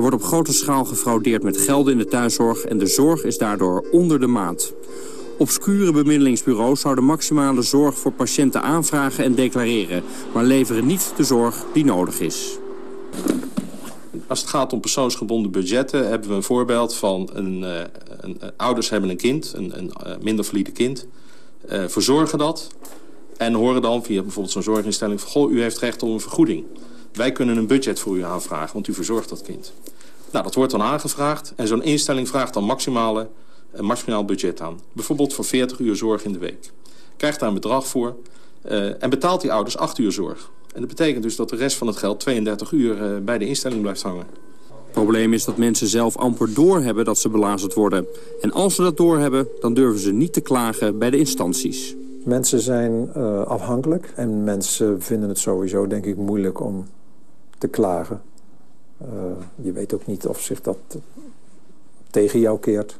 Er wordt op grote schaal gefraudeerd met gelden in de thuiszorg... en de zorg is daardoor onder de maat. Obscure bemiddelingsbureaus zouden maximale zorg voor patiënten aanvragen en declareren... maar leveren niet de zorg die nodig is. Als het gaat om persoonsgebonden budgetten hebben we een voorbeeld van een, uh, een ouders hebben een kind, een, een uh, minder valide kind, verzorgen dat en horen dan via bijvoorbeeld zo'n zorginstelling goh, u heeft recht op een vergoeding. Wij kunnen een budget voor u aanvragen, want u verzorgt dat kind. Nou, dat wordt dan aangevraagd en zo'n instelling vraagt dan maximale, een maximaal budget aan. Bijvoorbeeld voor 40 uur zorg in de week. Krijgt daar een bedrag voor en betaalt die ouders 8 uur zorg. En dat betekent dus dat de rest van het geld 32 uur uh, bij de instelling blijft hangen. Het probleem is dat mensen zelf amper doorhebben dat ze belazerd worden. En als ze dat doorhebben, dan durven ze niet te klagen bij de instanties. Mensen zijn uh, afhankelijk en mensen vinden het sowieso denk ik moeilijk om te klagen. Uh, je weet ook niet of zich dat tegen jou keert.